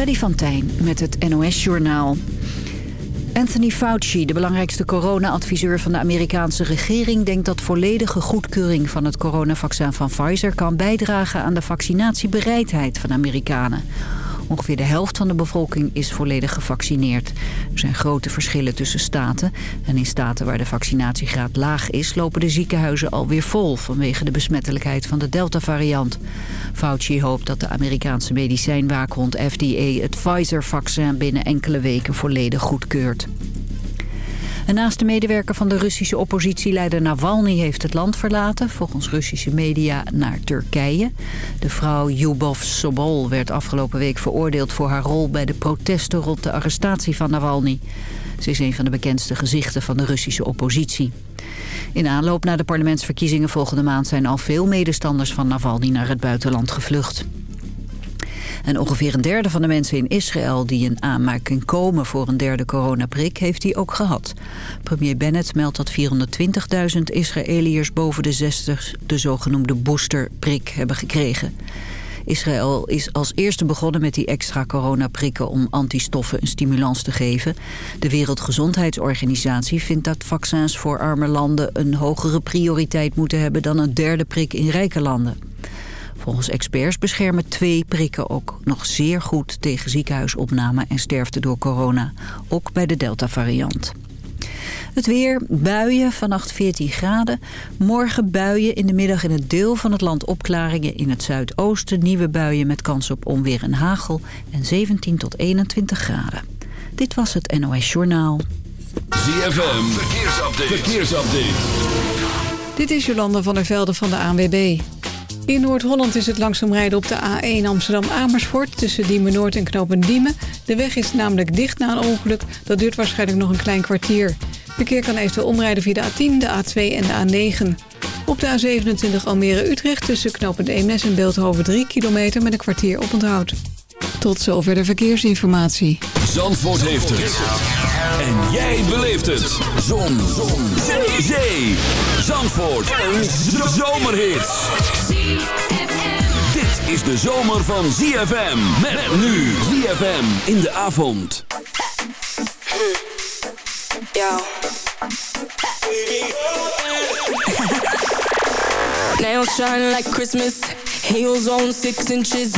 Freddy van Tijn met het NOS-journaal. Anthony Fauci, de belangrijkste corona-adviseur van de Amerikaanse regering... denkt dat volledige goedkeuring van het coronavaccin van Pfizer... kan bijdragen aan de vaccinatiebereidheid van Amerikanen. Ongeveer de helft van de bevolking is volledig gevaccineerd. Er zijn grote verschillen tussen staten. En in staten waar de vaccinatiegraad laag is... lopen de ziekenhuizen alweer vol vanwege de besmettelijkheid van de Delta-variant. Fauci hoopt dat de Amerikaanse medicijnwaakhond FDA... het Pfizer-vaccin binnen enkele weken volledig goedkeurt. De medewerker van de Russische oppositieleider Navalny heeft het land verlaten, volgens Russische media, naar Turkije. De vrouw Yubov Sobol werd afgelopen week veroordeeld voor haar rol bij de protesten rond de arrestatie van Navalny. Ze is een van de bekendste gezichten van de Russische oppositie. In aanloop naar de parlementsverkiezingen volgende maand zijn al veel medestanders van Navalny naar het buitenland gevlucht. En ongeveer een derde van de mensen in Israël die in aanmerking komen voor een derde coronaprik heeft die ook gehad. Premier Bennett meldt dat 420.000 Israëliërs boven de 60 de zogenoemde boosterprik hebben gekregen. Israël is als eerste begonnen met die extra coronaprikken om antistoffen een stimulans te geven. De Wereldgezondheidsorganisatie vindt dat vaccins voor arme landen een hogere prioriteit moeten hebben dan een derde prik in rijke landen. Volgens experts beschermen twee prikken ook nog zeer goed tegen ziekenhuisopname en sterfte door corona. Ook bij de Delta-variant. Het weer, buien, vannacht 14 graden. Morgen buien, in de middag in het deel van het land opklaringen. In het zuidoosten nieuwe buien met kans op onweer en hagel. En 17 tot 21 graden. Dit was het NOS Journaal. ZFM, verkeersupdate. verkeersupdate. Dit is Jolanda van der Velde van de ANWB. In Noord-Holland is het langzaam rijden op de A1 Amsterdam-Amersfoort... tussen Diemen Noord en Knopen Diemen. De weg is namelijk dicht na een ongeluk. Dat duurt waarschijnlijk nog een klein kwartier. Verkeer kan eventueel omrijden via de A10, de A2 en de A9. Op de A27 Almere-Utrecht tussen Knopen Eemnes en Beeldhoven 3 kilometer... met een kwartier op onthoud. Tot zover de verkeersinformatie. Zandvoort heeft het. En jij beleeft het. Zon. Zon. Zee. Zandvoort. Een zomerhit. Dit is de zomer van ZFM. Met nu ZFM in de avond. Yo. Nails shine like Christmas. Heels on six inches.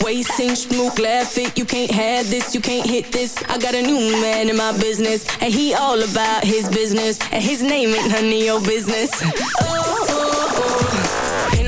Waist inch, move, left it. You can't have this, you can't hit this. I got a new man in my business. And he all about his business. And his name ain't none of your business. Oh, oh, oh.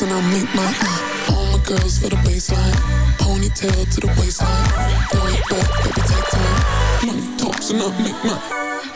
Money and I make my Uh, all my girls for the baseline. Ponytail to the waistline. Throw it back, baby, take time. Money talks and I make mine.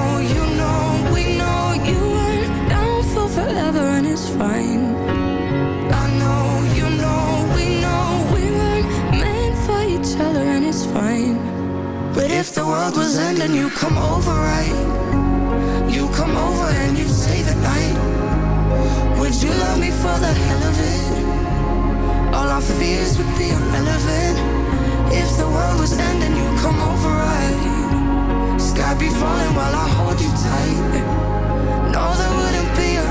forever and it's fine. I know, you know, we know we weren't meant for each other and it's fine. But if the world was ending, you come over, right? You come over and you stay the night. Would you love me for the hell of it? All our fears would be irrelevant. If the world was ending, you come over, right? Sky be falling while I hold you tight. No, there wouldn't be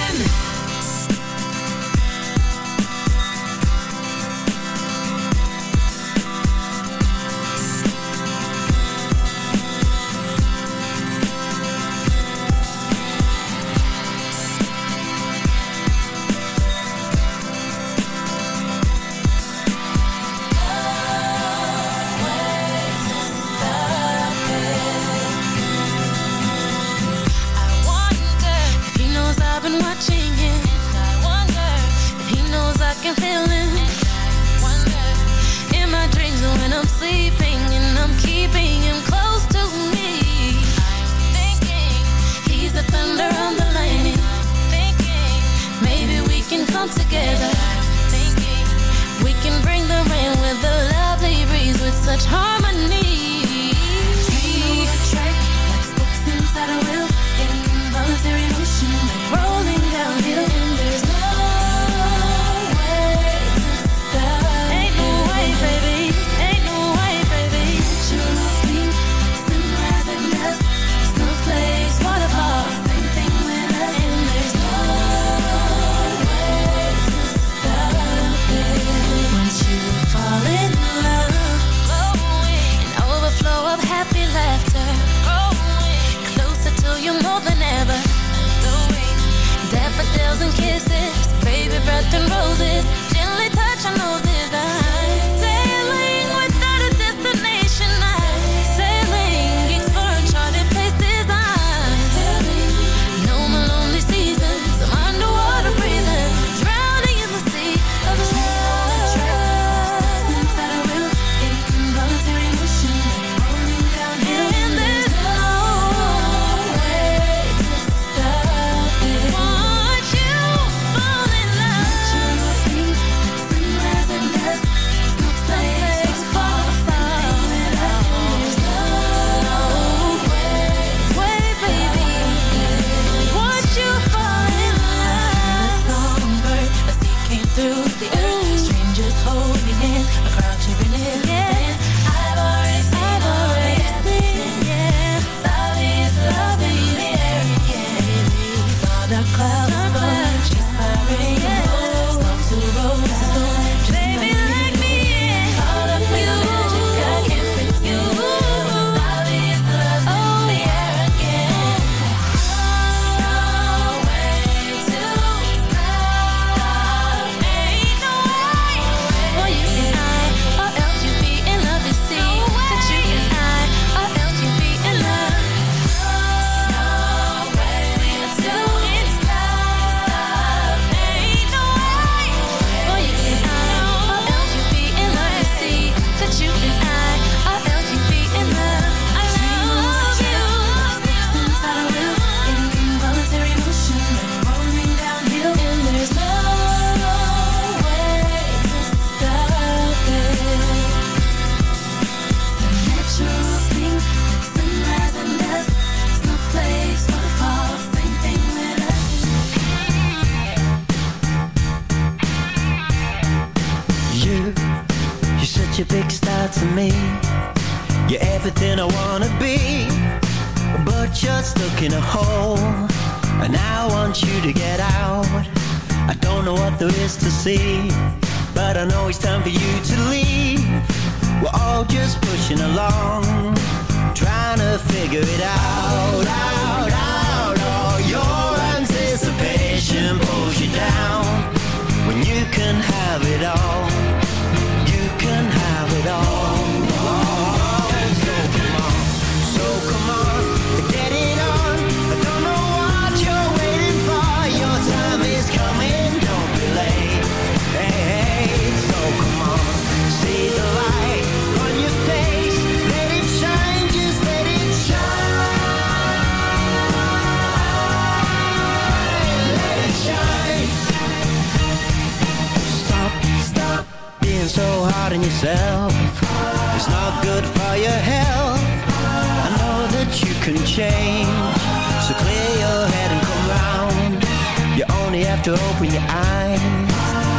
open your eyes.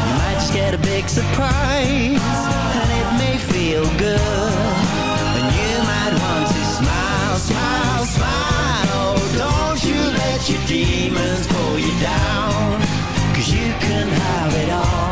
You might just get a big surprise. And it may feel good. And you might want to smile, smile, smile. Oh, don't you let your demons pull you down. Cause you can have it all.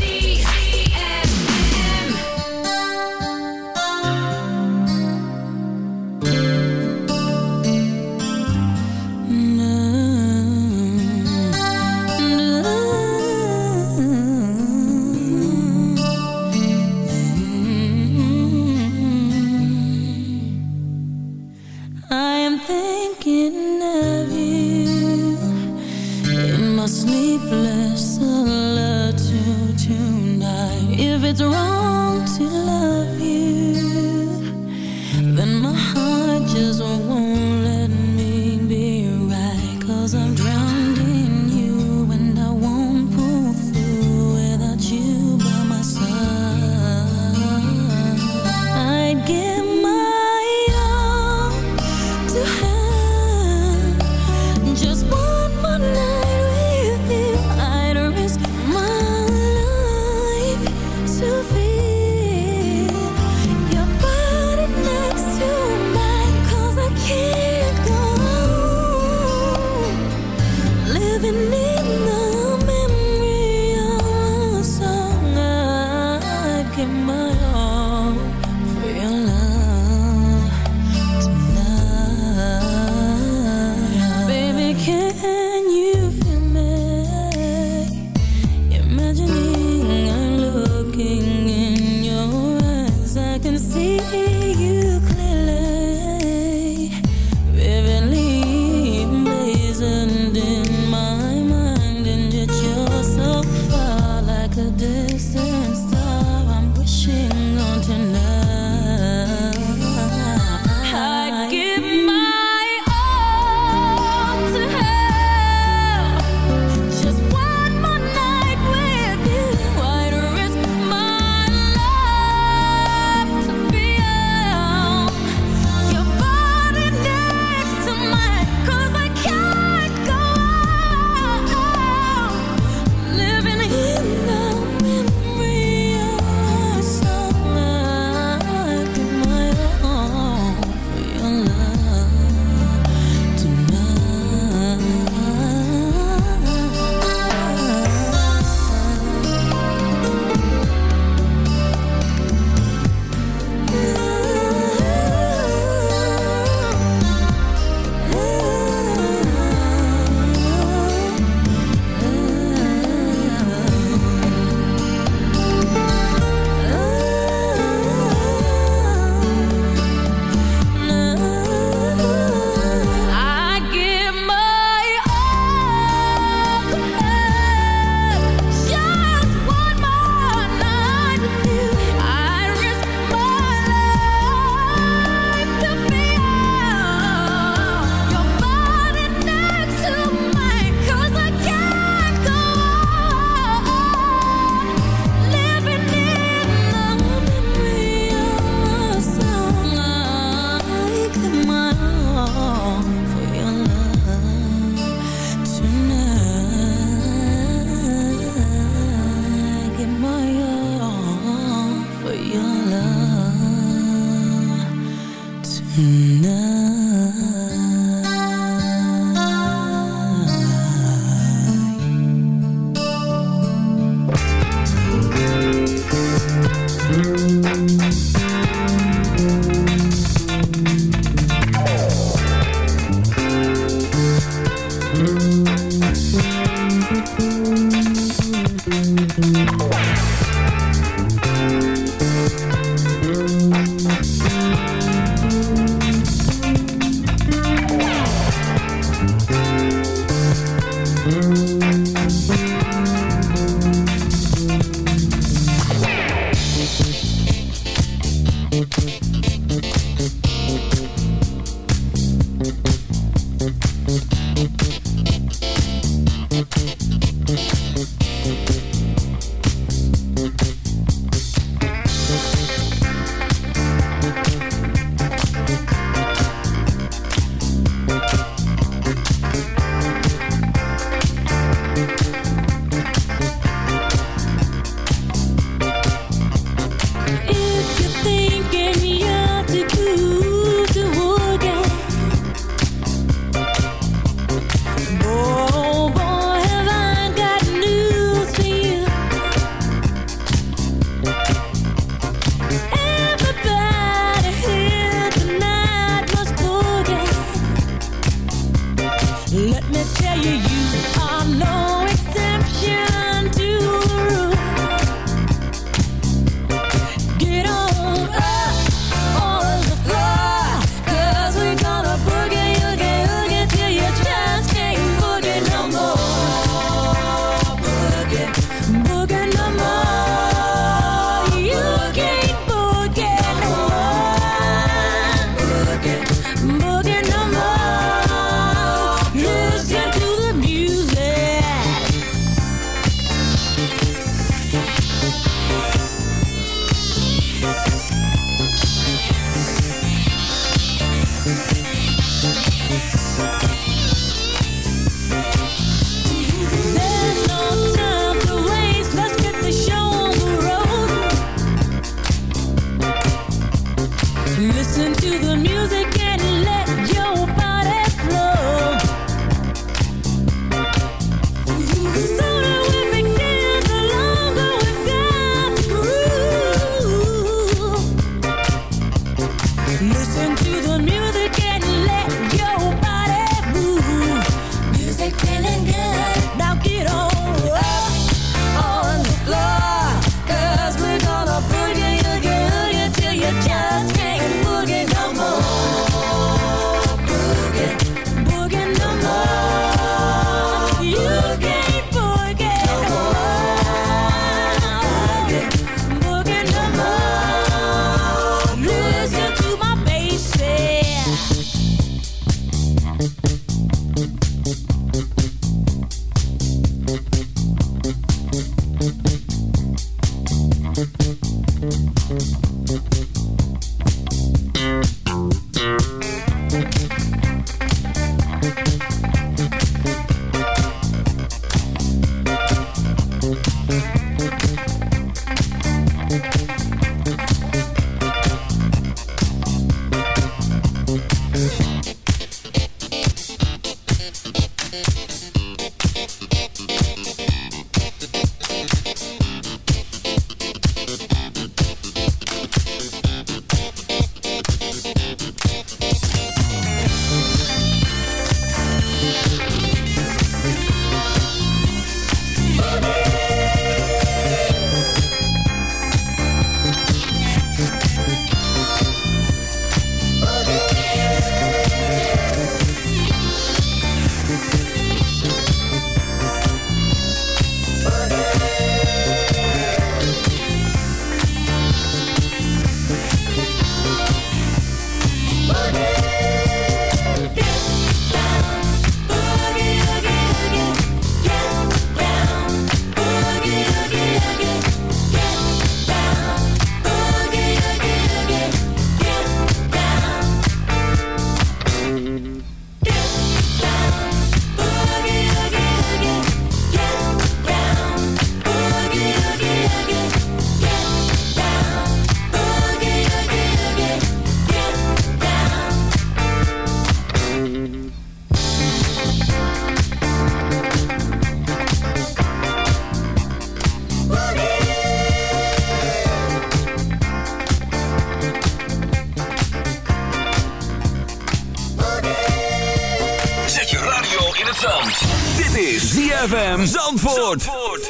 Zandvoort.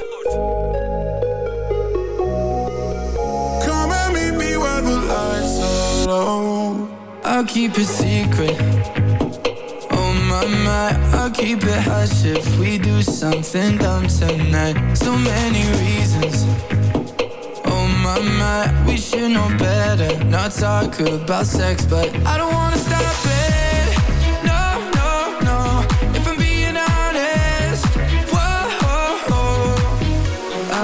Come and meet me where the lights are low. I'll keep it secret. Oh my my, I'll keep it hush if we do something dumb tonight. So many reasons. Oh my my, we should know better. Not talk about sex, but I don't wanna stop it.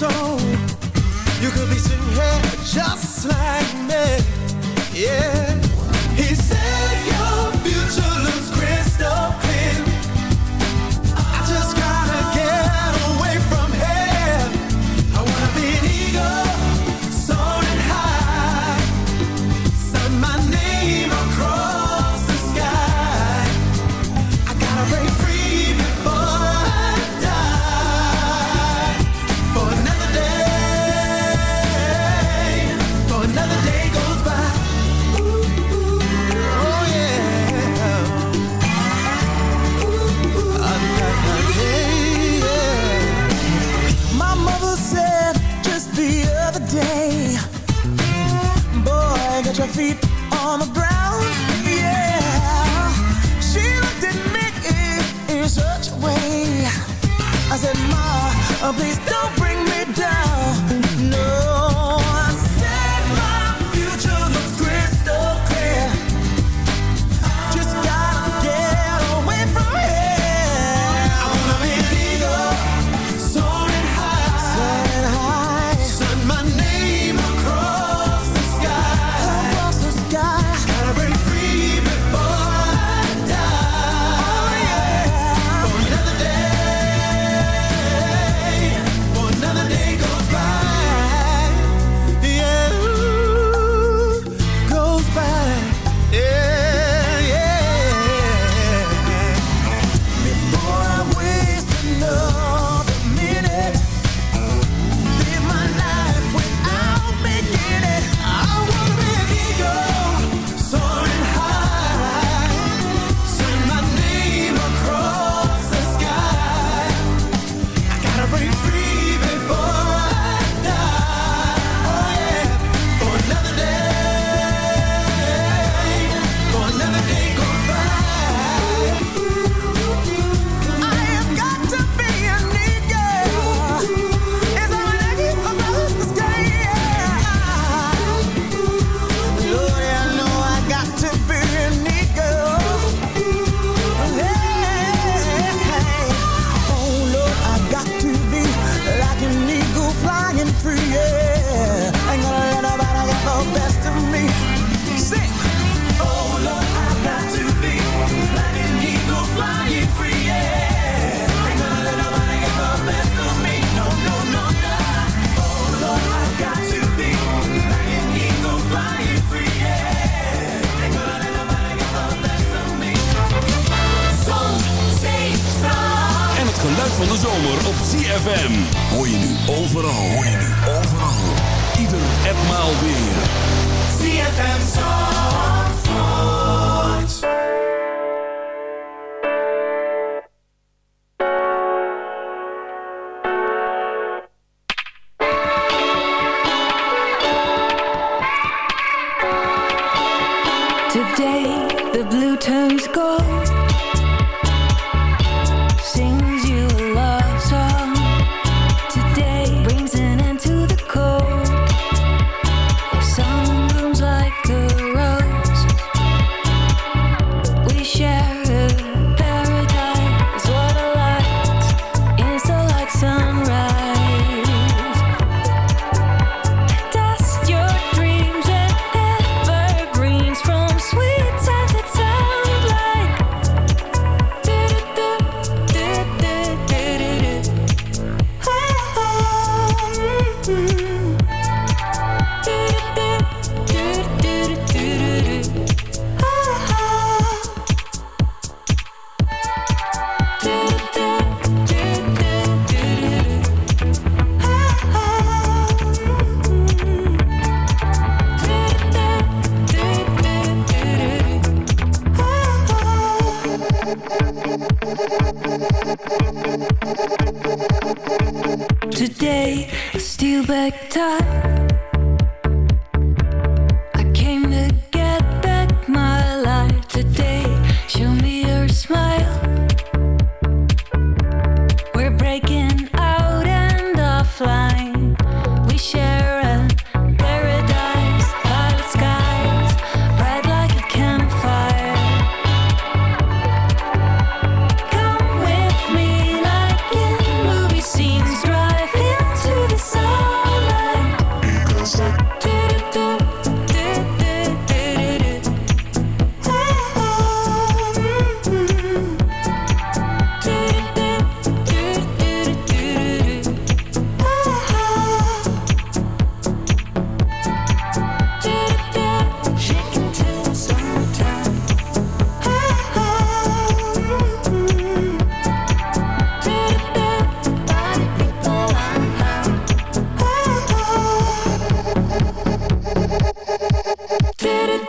soul. You could be sitting here just like me. Yeah. please don't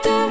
do